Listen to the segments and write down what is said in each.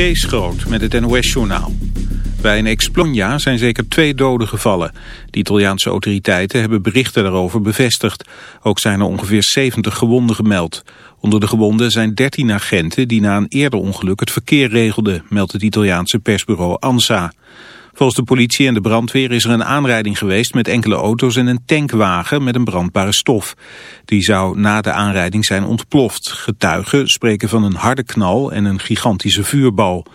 Kees Groot met het NOS-journaal. Bij een explosia zijn zeker twee doden gevallen. De Italiaanse autoriteiten hebben berichten daarover bevestigd. Ook zijn er ongeveer 70 gewonden gemeld. Onder de gewonden zijn 13 agenten die na een eerder ongeluk het verkeer regelden, meldt het Italiaanse persbureau ANSA. Volgens de politie en de brandweer is er een aanrijding geweest met enkele auto's en een tankwagen met een brandbare stof. Die zou na de aanrijding zijn ontploft. Getuigen spreken van een harde knal en een gigantische vuurbal.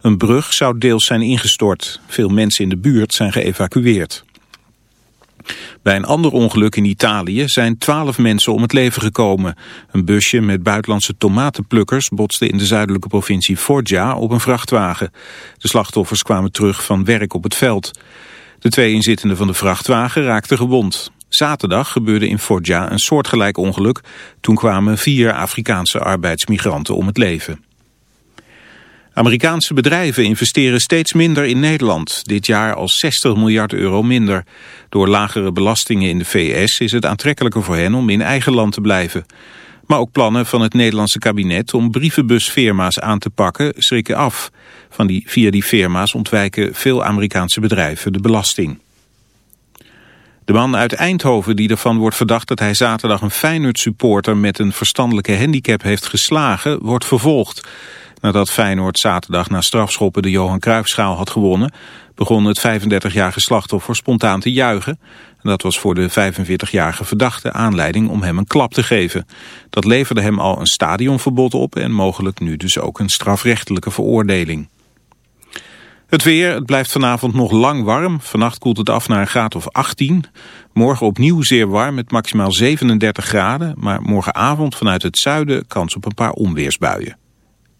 Een brug zou deels zijn ingestort. Veel mensen in de buurt zijn geëvacueerd. Bij een ander ongeluk in Italië zijn twaalf mensen om het leven gekomen. Een busje met buitenlandse tomatenplukkers botste in de zuidelijke provincie Foggia op een vrachtwagen. De slachtoffers kwamen terug van werk op het veld. De twee inzittenden van de vrachtwagen raakten gewond. Zaterdag gebeurde in Foggia een soortgelijk ongeluk. Toen kwamen vier Afrikaanse arbeidsmigranten om het leven. Amerikaanse bedrijven investeren steeds minder in Nederland. Dit jaar al 60 miljard euro minder. Door lagere belastingen in de VS is het aantrekkelijker voor hen om in eigen land te blijven. Maar ook plannen van het Nederlandse kabinet om brievenbusfirma's aan te pakken schrikken af. Van die, via die firma's ontwijken veel Amerikaanse bedrijven de belasting. De man uit Eindhoven die ervan wordt verdacht dat hij zaterdag een Feyenoord-supporter met een verstandelijke handicap heeft geslagen, wordt vervolgd. Nadat Feyenoord zaterdag na strafschoppen de Johan Cruijffschaal had gewonnen, begon het 35-jarige slachtoffer spontaan te juichen. En dat was voor de 45-jarige verdachte aanleiding om hem een klap te geven. Dat leverde hem al een stadionverbod op en mogelijk nu dus ook een strafrechtelijke veroordeling. Het weer, het blijft vanavond nog lang warm. Vannacht koelt het af naar een graad of 18. Morgen opnieuw zeer warm met maximaal 37 graden. Maar morgenavond vanuit het zuiden kans op een paar onweersbuien.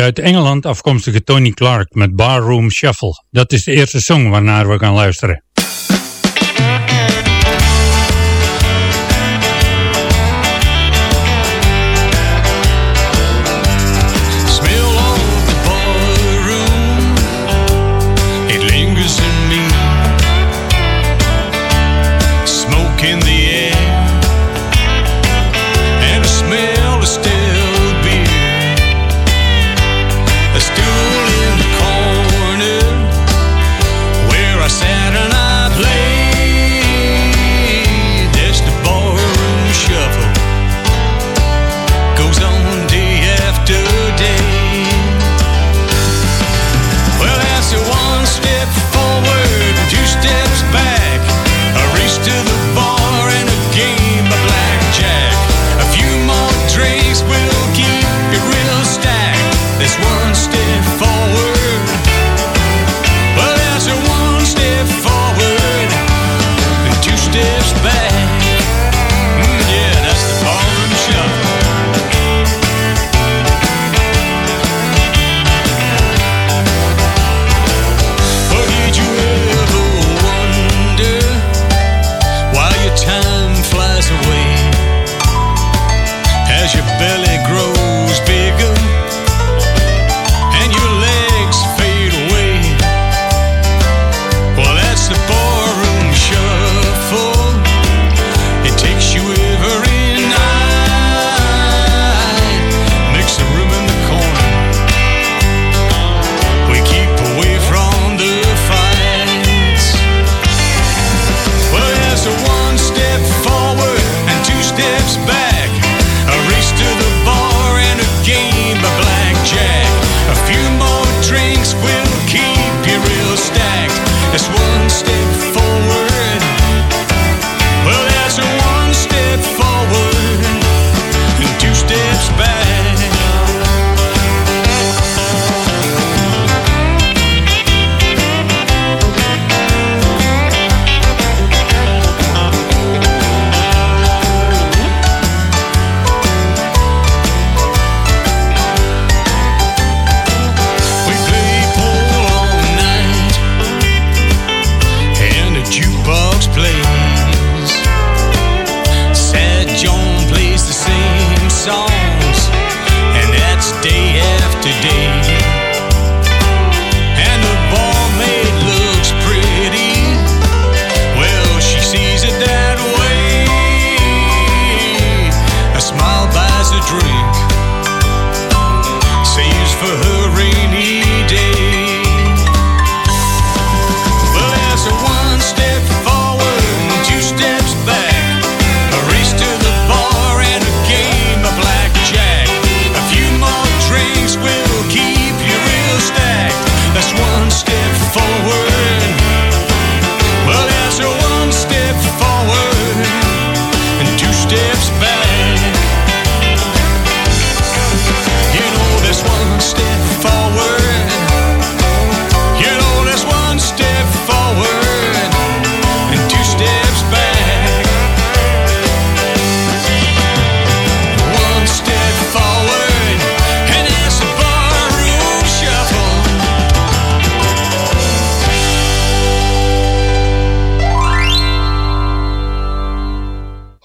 De uit Engeland afkomstige Tony Clark met Barroom Shuffle. Dat is de eerste song waarnaar we gaan luisteren.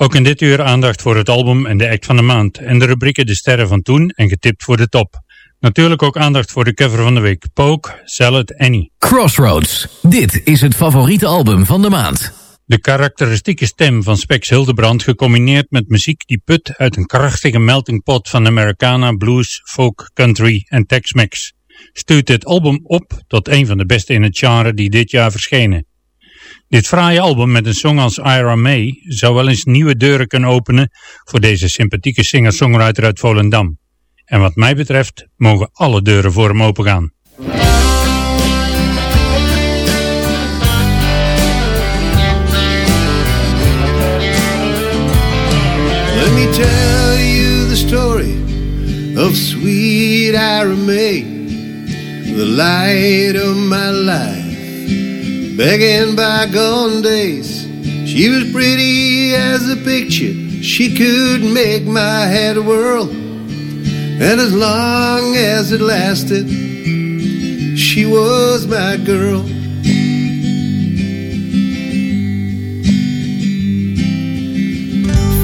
Ook in dit uur aandacht voor het album en de act van de maand en de rubrieken De Sterren van Toen en Getipt voor de Top. Natuurlijk ook aandacht voor de cover van de week, Poke, Salad, Annie. Crossroads. Dit is het favoriete album van de maand. De karakteristieke stem van Spex Hildebrand gecombineerd met muziek die put uit een krachtige melting pot van Americana, blues, folk, country en Tex-Mex stuurt dit album op tot een van de beste in het genre die dit jaar verschenen. Dit fraaie album met een song als Ira May zou wel eens nieuwe deuren kunnen openen voor deze sympathieke singer-songwriter uit Volendam. En wat mij betreft mogen alle deuren voor hem opengaan. Let me tell you the story of sweet Ira May, the light of my life. Back in bygone days, she was pretty as a picture. She could make my head whirl, and as long as it lasted, she was my girl.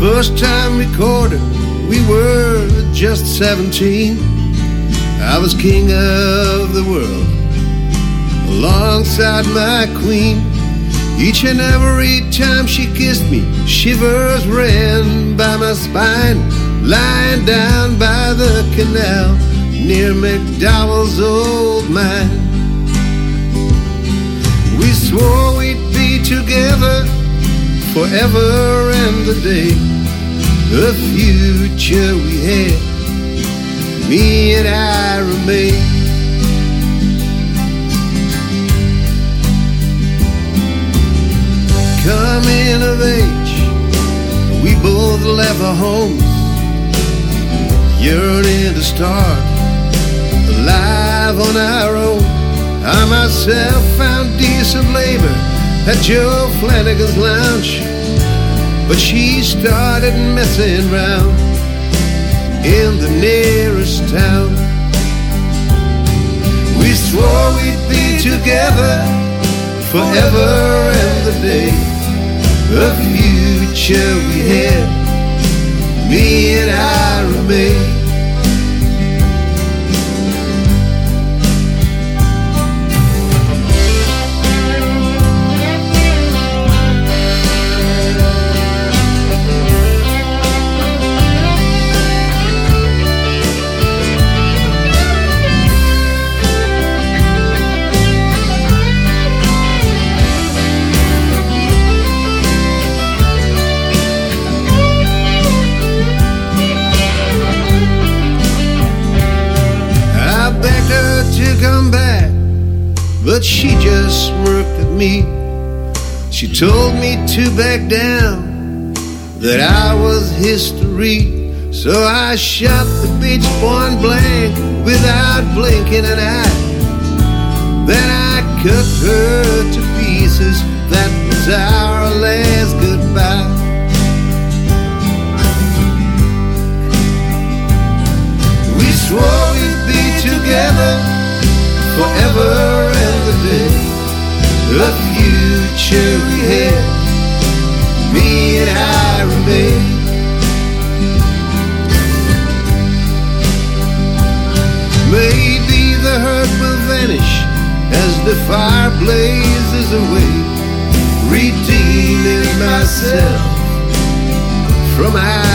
First time recorded, we were just 17. I was king of the world alongside my queen. Each and every time she kissed me, shivers ran by my spine. Lying down by the canal near McDowell's old mine. We swore we'd be together forever and a day. The future we had, me and I remain. Coming of age, we both left our homes, yearning to start alive on our own. I myself found decent labor at Joe Flanagan's lounge, but she started messing around in the nearest town. We swore we'd be together forever and the day. The future we had, me and I remain. Told me to back down, that I was history. So I shot the bitch point blank without blinking an eye. Then I cut her to pieces. That was our last goodbye. We swore we'd be together forever and a day. Fire blazes away, redeeming myself from Ira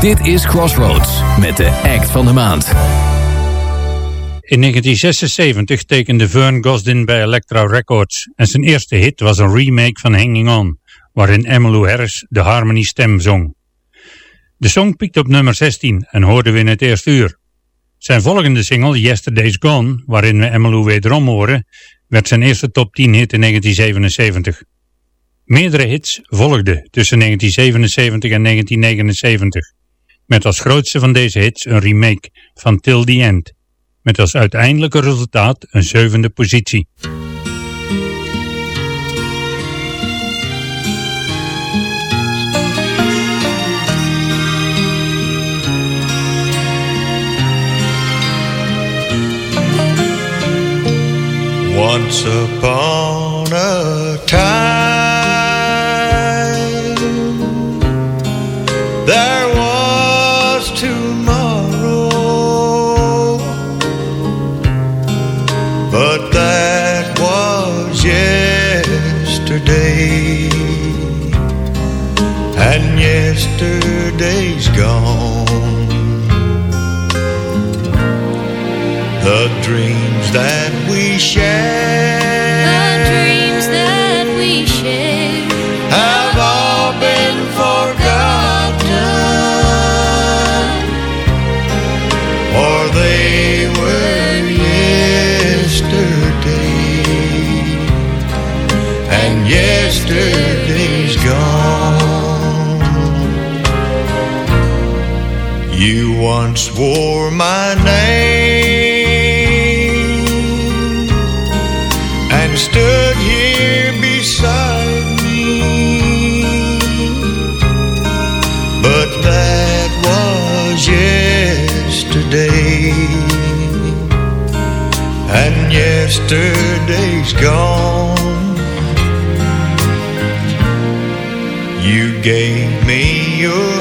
Dit is Crossroads met de act van de maand. In 1976 tekende Vern Gosdin bij Elektra Records en zijn eerste hit was een remake van Hanging On, waarin Emmylou Harris de harmony stem zong. De song piekte op nummer 16 en hoorden we in het eerste uur. Zijn volgende single Yesterday's Gone, waarin we Emmylou wederom horen, werd zijn eerste top 10 hit in 1977. Meerdere hits volgden tussen 1977 en 1979, met als grootste van deze hits een remake van Till the End. Met als uiteindelijke resultaat een zevende positie. Once upon a time that we share. The dreams that we share have all been forgotten, or they were yesterday, and yesterday's gone. You once wore my name. yesterday's gone. You gave me your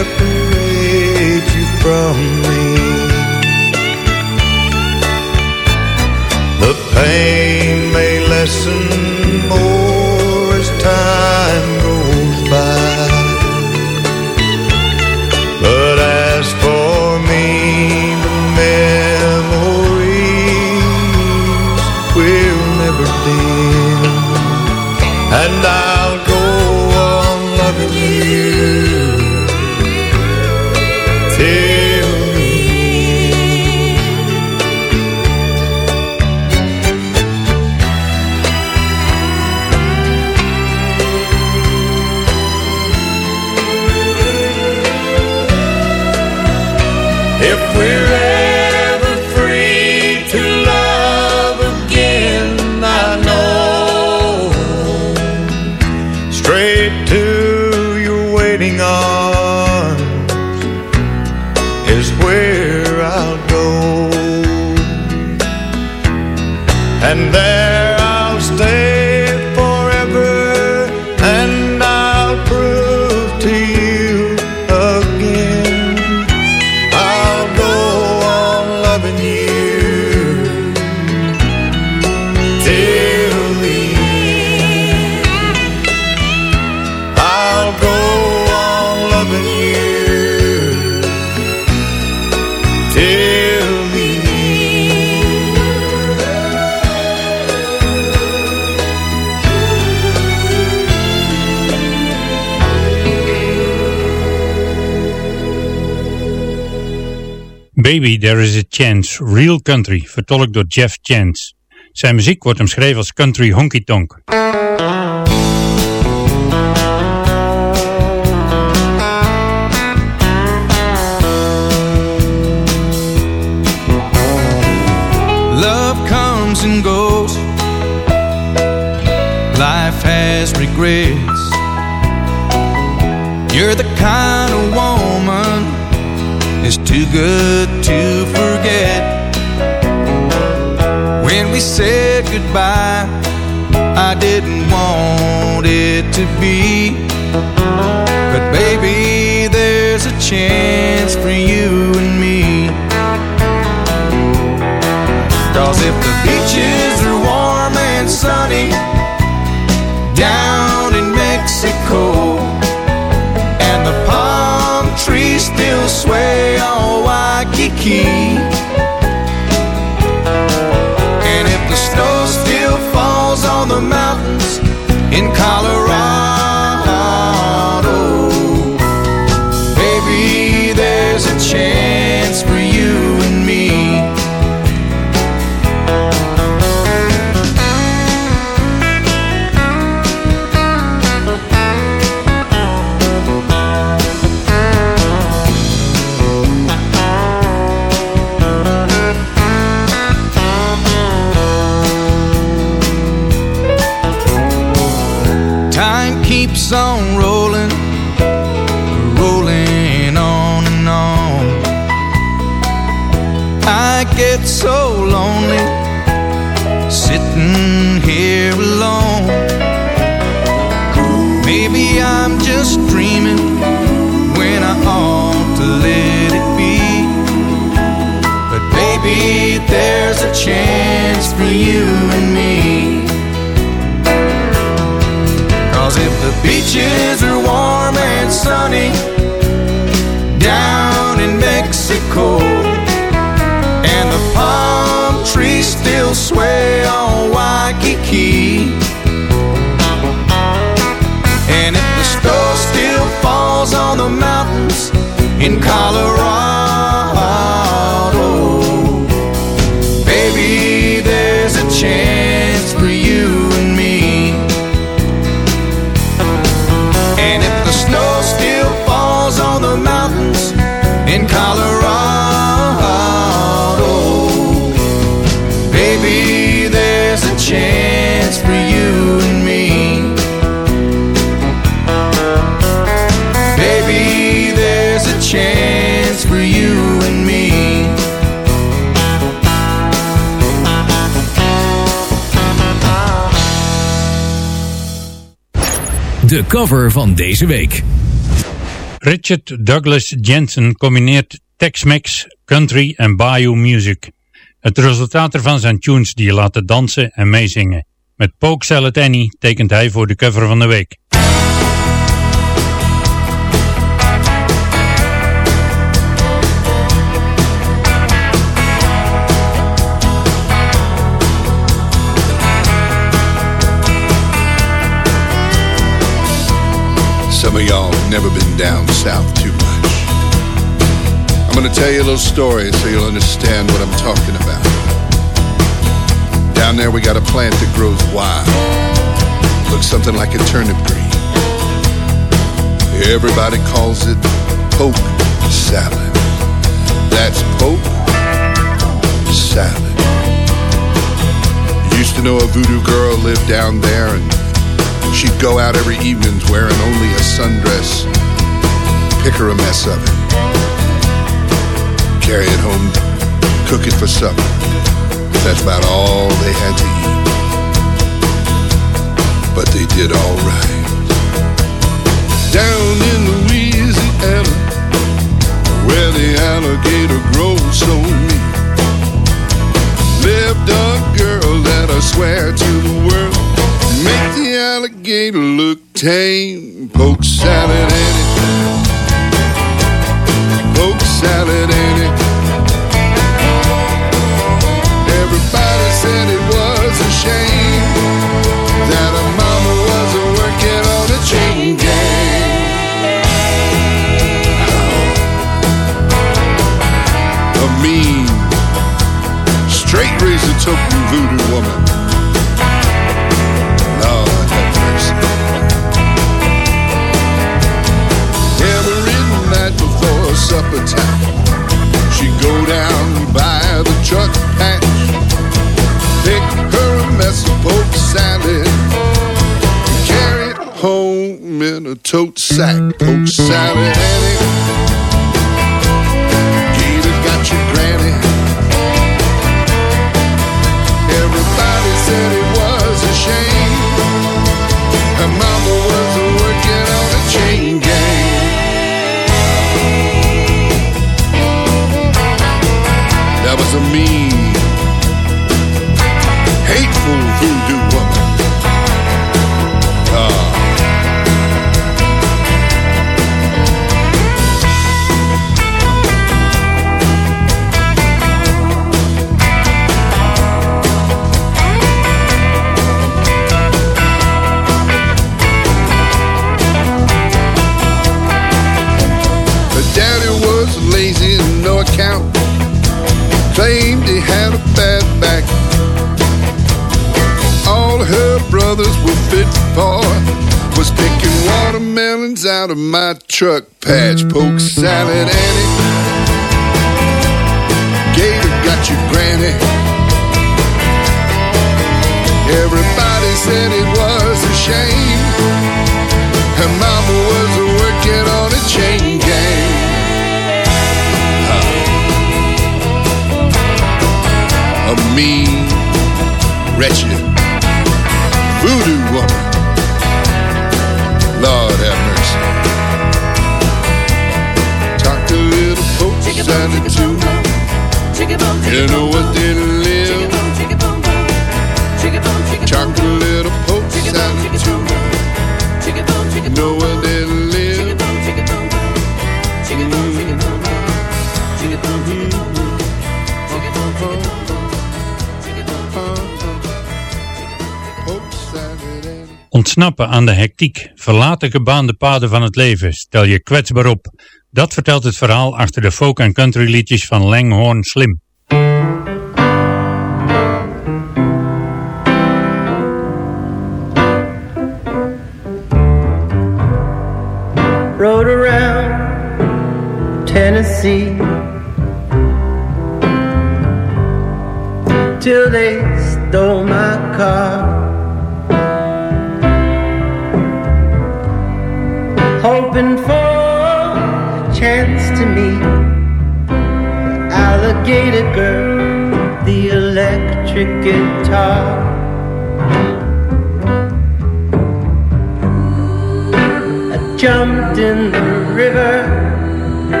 separate you from me. The pain may lessen more. There is a Chance, Real Country, vertolkt door Jeff Chance. Zijn muziek wordt omschreven als country honky tonk. Love comes and goes. Life has regrets. You're the kind good to forget. When we said goodbye, I didn't want it to be. But baby, there's a chance for you and me. Cause if the beaches are warm and sunny Waikiki, and if the snow still falls on the mountains in Colorado, you and me. Cause if the beaches are warm and sunny down in Mexico, and the palm trees still sway on Waikiki, and if the snow still falls on the mountains in Colorado, cover van deze week. Richard Douglas Jensen combineert Tex-Mex, country en bayou music. Het resultaat ervan zijn tunes die je laten dansen en meezingen. Met Poke Salad Annie tekent hij voor de cover van de week. Some of y'all have never been down south too much. I'm gonna tell you a little story so you'll understand what I'm talking about. Down there we got a plant that grows wild. Looks something like a turnip green. Everybody calls it poke salad. That's poke salad. Used to know a voodoo girl lived down there and She'd go out every evening wearing only a sundress, pick her a mess of it, carry it home, cook it for supper. That's about all they had to eat. But they did all right. Down in Louisiana, where the alligator grows so mean, lived a girl that her swear to the world. Make the alligator look tame. Poke salad it. Poke salad it. She'd go down by the truck patch, pick her a mess of poke salad, carry it home in a tote sack. Salad, Annie. That was truck patch. Poke salad, Annie. Gator got your granny. Everybody said it was a shame. Her mama was working on a chain gang. A mean, wretched Live. Ontsnappen aan de hectiek, verlaten gebaande paden van het leven, stel je kwetsbaar op. Dat vertelt het verhaal achter de folk- en country liedjes van Langhorne Slim. Thank you.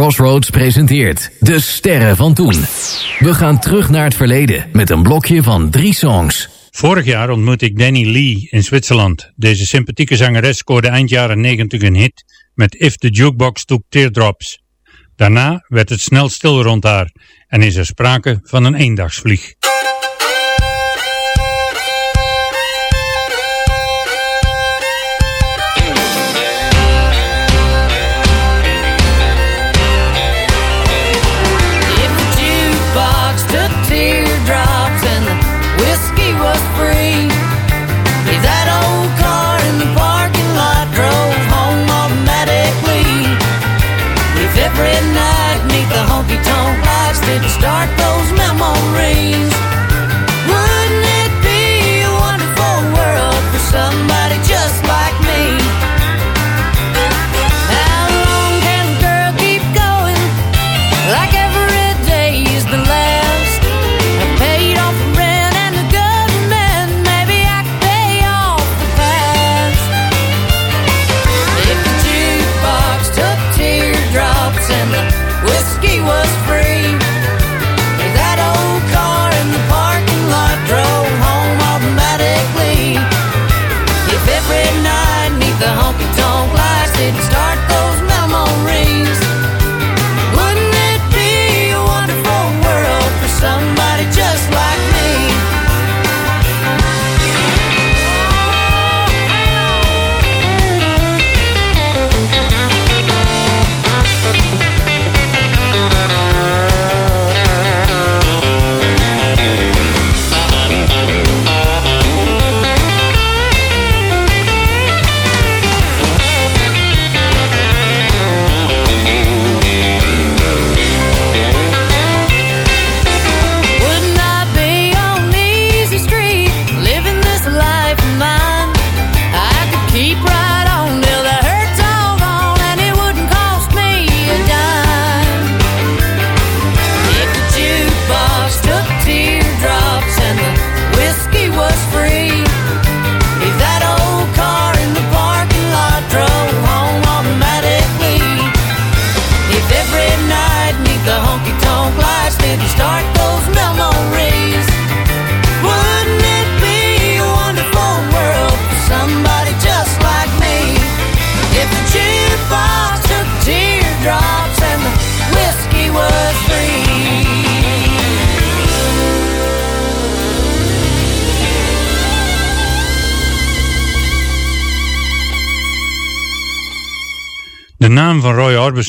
Crossroads presenteert De Sterren van Toen. We gaan terug naar het verleden met een blokje van drie songs. Vorig jaar ontmoette ik Danny Lee in Zwitserland. Deze sympathieke zangeres scoorde eind jaren 90 een hit met If the Jukebox Took Teardrops. Daarna werd het snel stil rond haar en is er sprake van een eendagsvlieg.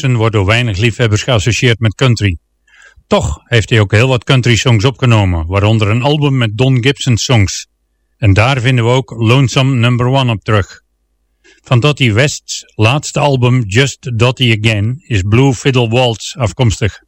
Jackson wordt door weinig liefhebbers geassocieerd met country. Toch heeft hij ook heel wat country songs opgenomen, waaronder een album met Don Gibson songs. En daar vinden we ook Lonesome Number One op terug. Van Dottie West's laatste album Just Dottie Again is Blue Fiddle Waltz afkomstig.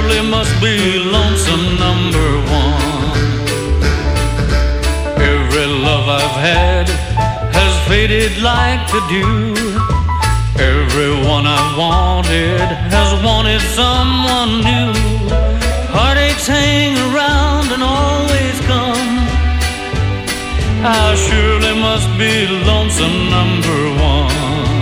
surely must be lonesome number one. Every love I've had has faded like the dew. Everyone I've wanted has wanted someone new. Heartaches hang around and always come. I surely must be lonesome number one.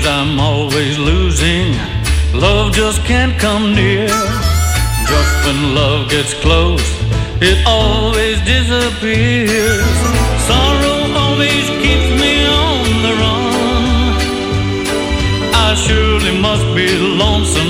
Seems I'm always losing. Love just can't come near. Just when love gets close, it always disappears. Sorrow always keeps me on the run. I surely must be lonesome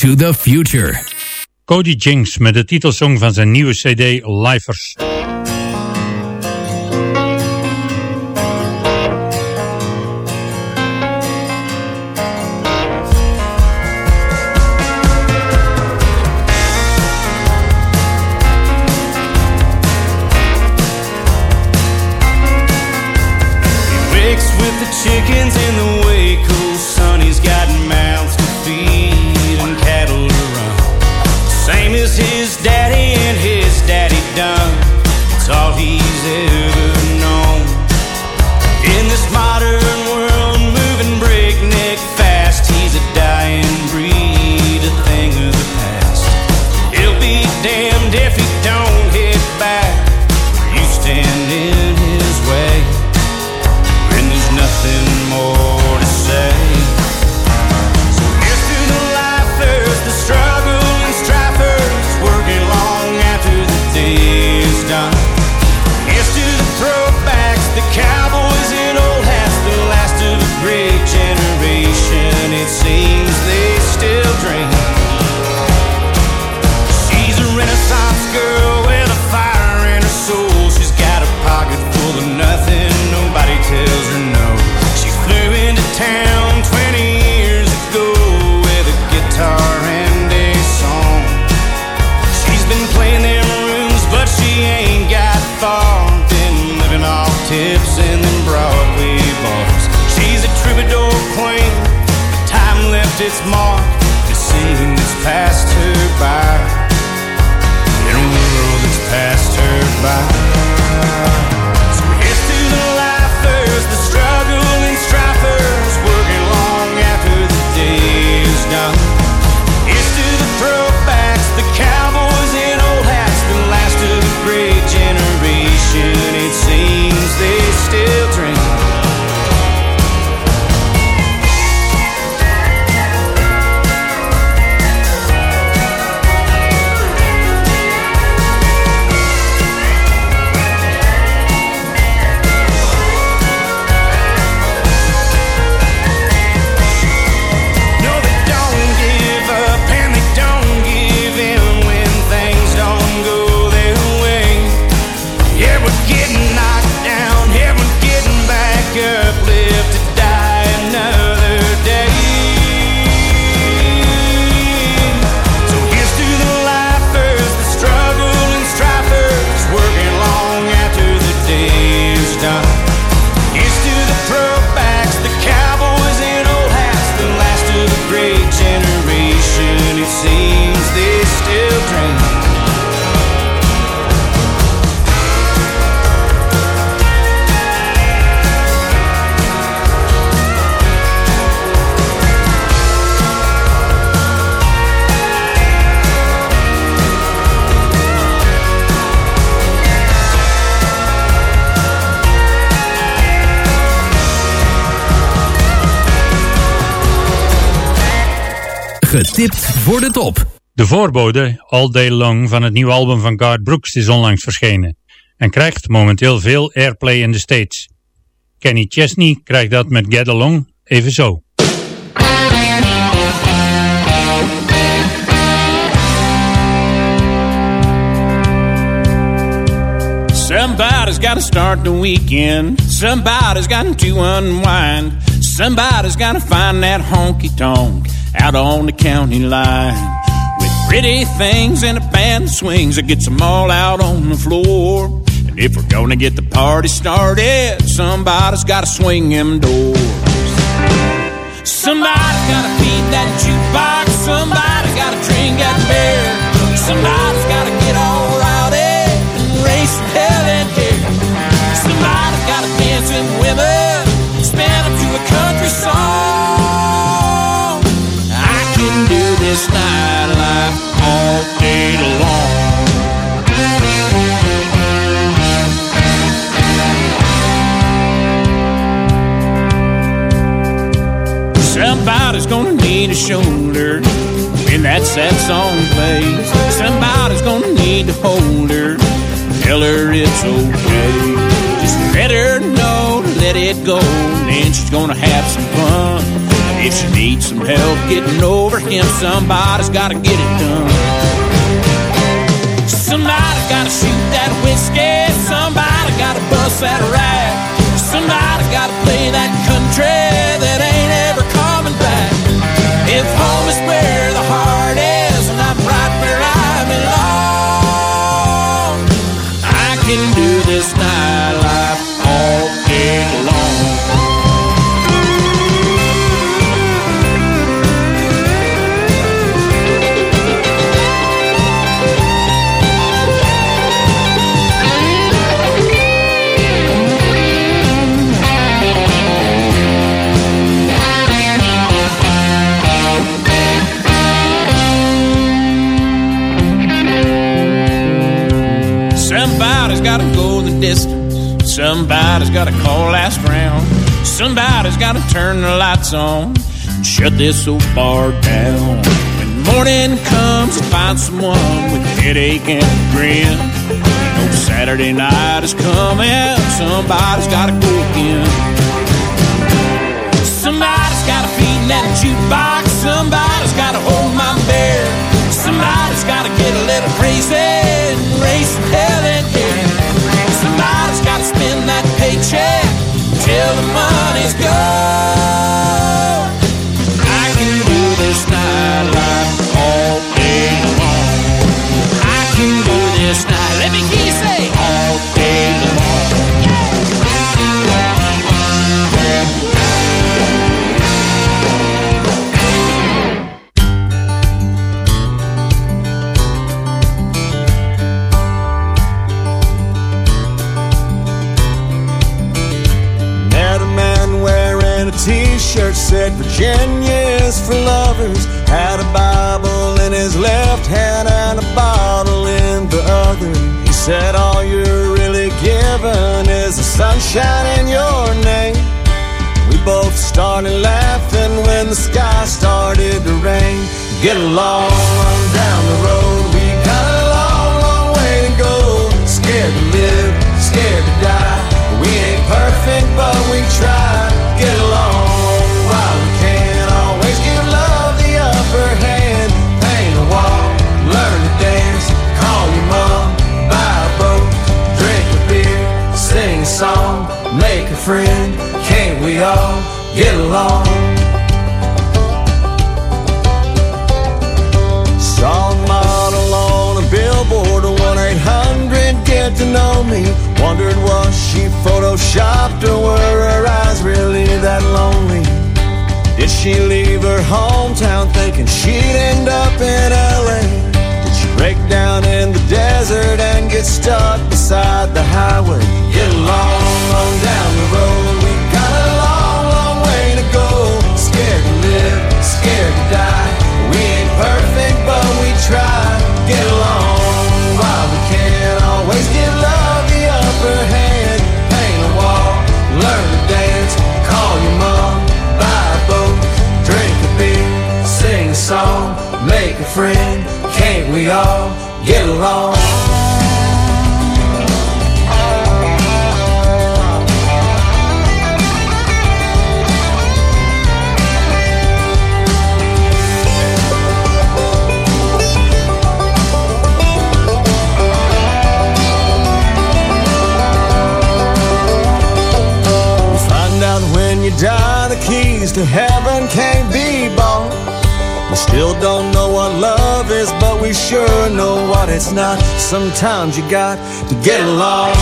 to the Future. Cody Jinks met de titelsong van zijn nieuwe cd Lifers. getipt voor de. De voorbode All Day Long van het nieuwe album van Garth Brooks is onlangs verschenen en krijgt momenteel veel airplay in de States. Kenny Chesney krijgt dat met Get Along even zo. Somebody's gotta start the weekend. Somebody's got to unwind. Somebody's gotta find that honky tonk out on the county line. With pretty things and a band of swings that gets them all out on the floor. And if we're gonna get the party started, somebody's gotta swing them doors. Somebody's gotta feed that jukebox, somebody's gotta drink that beer, somebody's this nightlife all day long. Somebody's gonna need a shoulder when that sad song plays. Somebody's gonna need to hold her, tell her it's okay. Just let her know let it go, and she's gonna have some if she needs some help getting over him, somebody's gotta get it done. Somebody gotta shoot that whiskey. Somebody gotta bust that rap. Somebody gotta play that country. Somebody's gotta call last round. Somebody's gotta turn the lights on and shut this old bar down. When morning comes, I find someone with a headache and a grin. Know Saturday night is coming. Somebody's gotta go again. Somebody's gotta feed that jukebox. Somebody's gotta hold my beer. Somebody's gotta get a little crazy and race hell. Somebody's gotta spend that paycheck till the money's gone. Get along down the road. We got a long, long way to go. Scared to live, scared to die. We ain't perfect, but we try. Get along while we can. Always give love the upper hand. Paint a wall, learn to dance. Call your mom, buy a boat, drink a beer, sing a song, make a friend. Can't we all get along? To know me. Wondered was she photoshopped or were her eyes really that lonely? Did she leave her hometown thinking she'd end up in LA? Did she break down in the desert and get stuck beside the highway? Get along on down the road. It's not. Sometimes you got to get along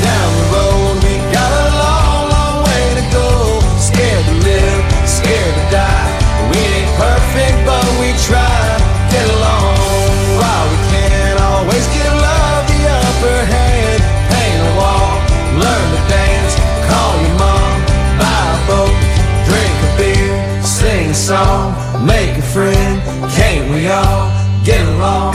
down the road. We got a long, long way to go. Scared to live, scared to die. We ain't perfect, but we try. Get along while we can. Always give love the upper hand. Paint a wall, learn to dance. Call your mom, buy a boat, drink a beer, sing a song, make a friend. Can't we all get along?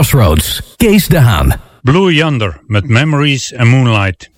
Crossroads, Kees de Haan. Blue Yonder met Memories and Moonlight.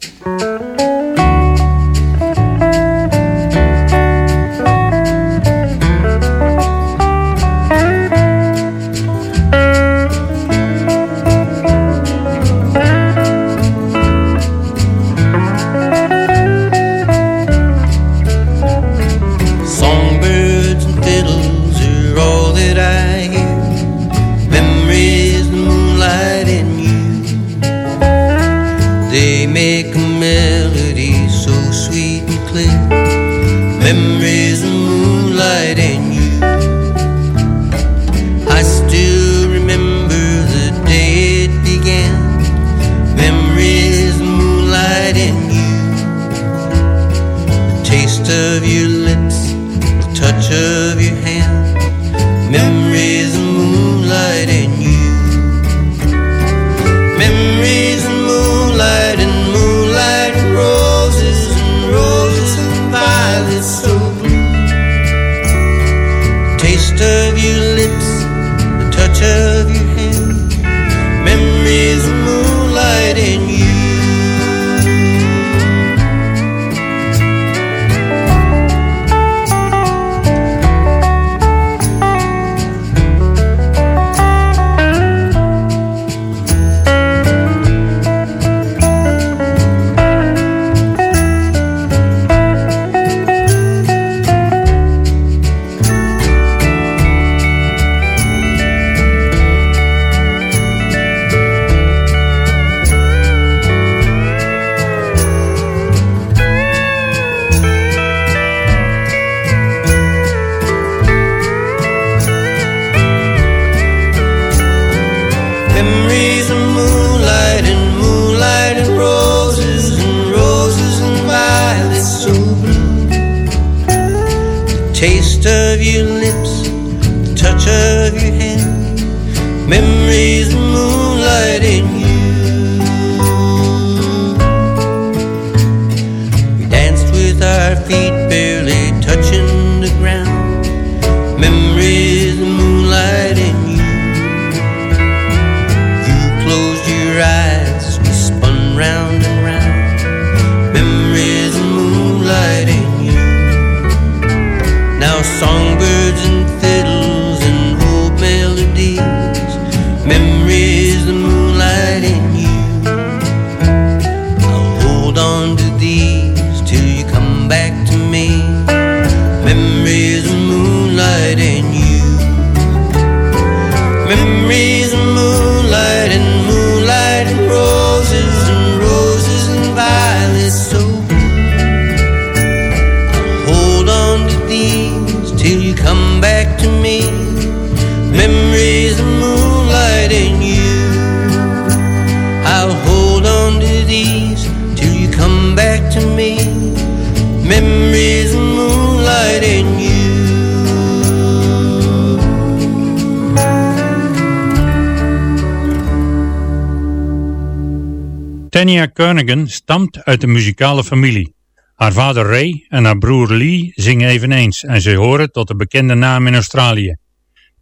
Tanya Kernigan stamt uit een muzikale familie. Haar vader Ray en haar broer Lee zingen eveneens en ze horen tot de bekende naam in Australië.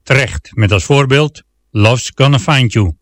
Terecht, met als voorbeeld Love's Gonna Find You.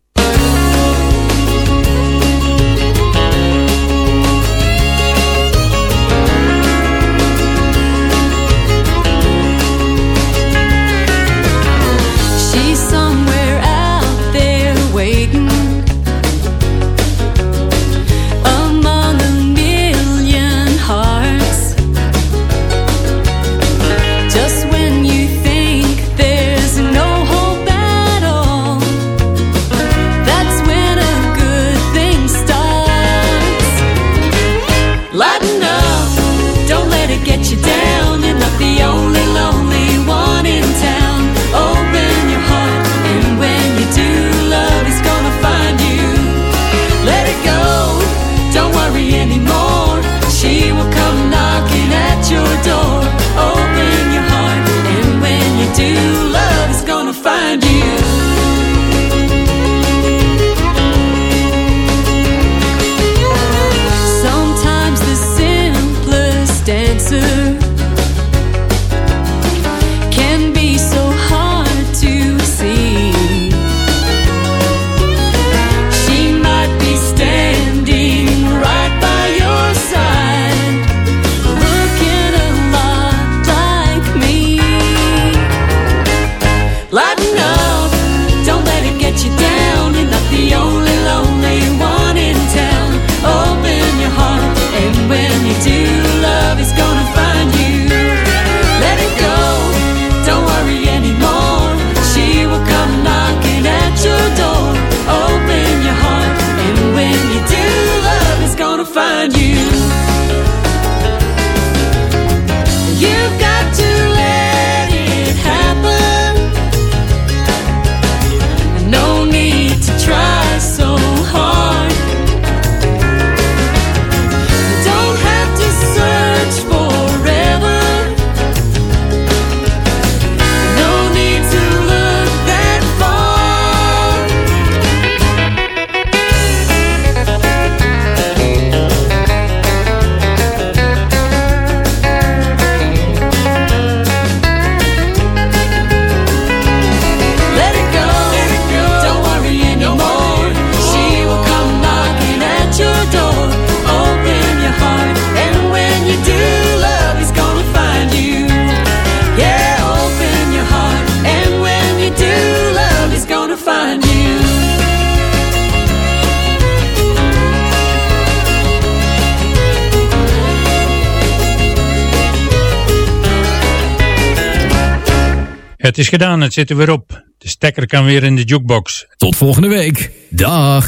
Het is gedaan, het zit er weer op. De stekker kan weer in de jukebox. Tot volgende week. Dag.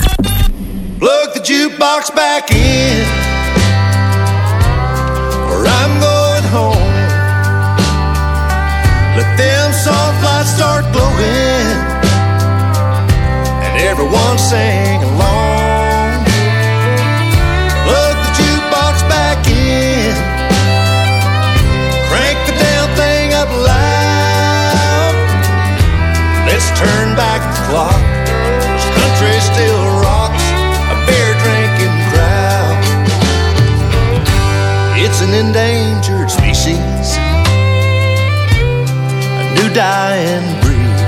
Plug the jukebox back in, or I'm going home. Let them soft lights start glowing, and everyone sing an endangered species, a new dying breed,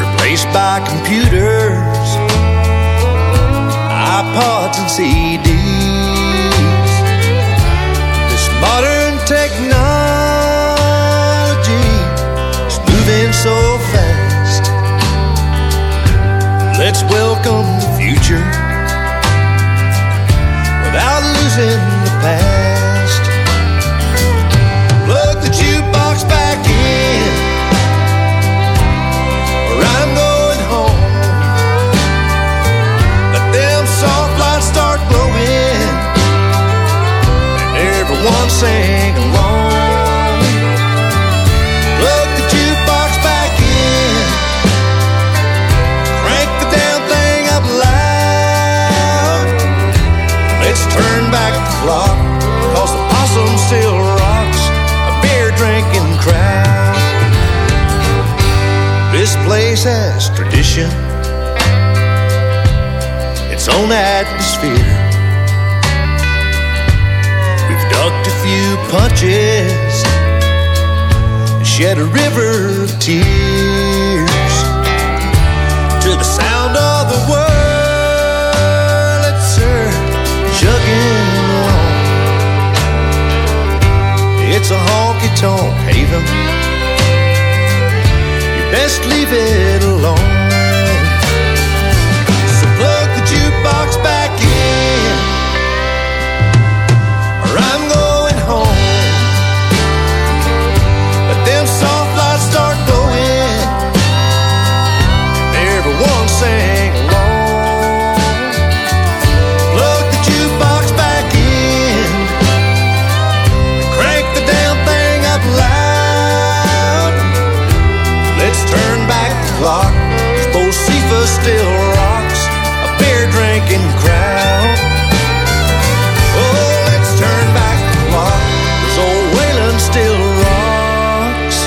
replaced by computers, iPods, and CDs. This modern technology sing along. Plug the jukebox back in. Crank the damn thing up loud. Let's turn back the clock, cause the possum still rocks a beer drinking crowd. This place has tradition, its own atmosphere. Punches shed a river of tears to the sound of the world. It's her chugging along. It's a honky tonk haven. You best leave it alone. Still rocks a beer drinking crowd. Oh, let's turn back the clock, cause old Waylon still rocks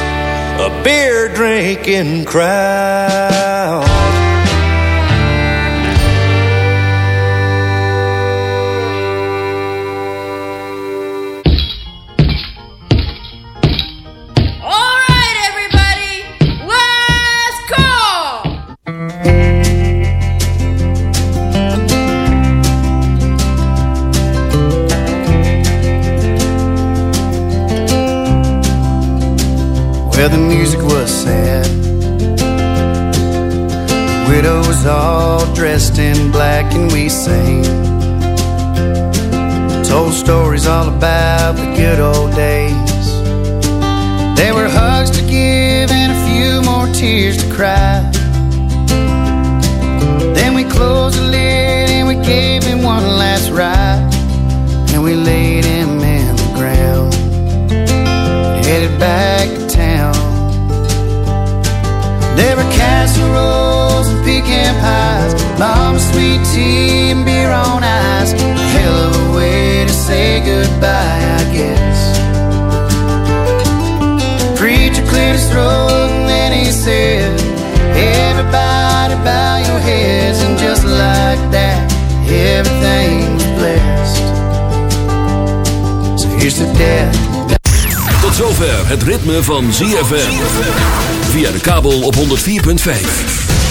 a beer drinking crowd. Dressed in black, and we sang. Told stories all about the good old days. There were hugs to give and a few more tears to cry. Then we closed the lid and we gave him one last ride. And we laid him in the ground. Headed back to town. There were casseroles and pecan pies, mama's sweet tea and beer on ice. Hell of a way to say goodbye, I guess. Preacher cleared his throat and then he said, Everybody bow your heads, and just like that, everything was blessed. So here's to death. Tot zover het ritme van ZFM. Via de kabel op 104.5.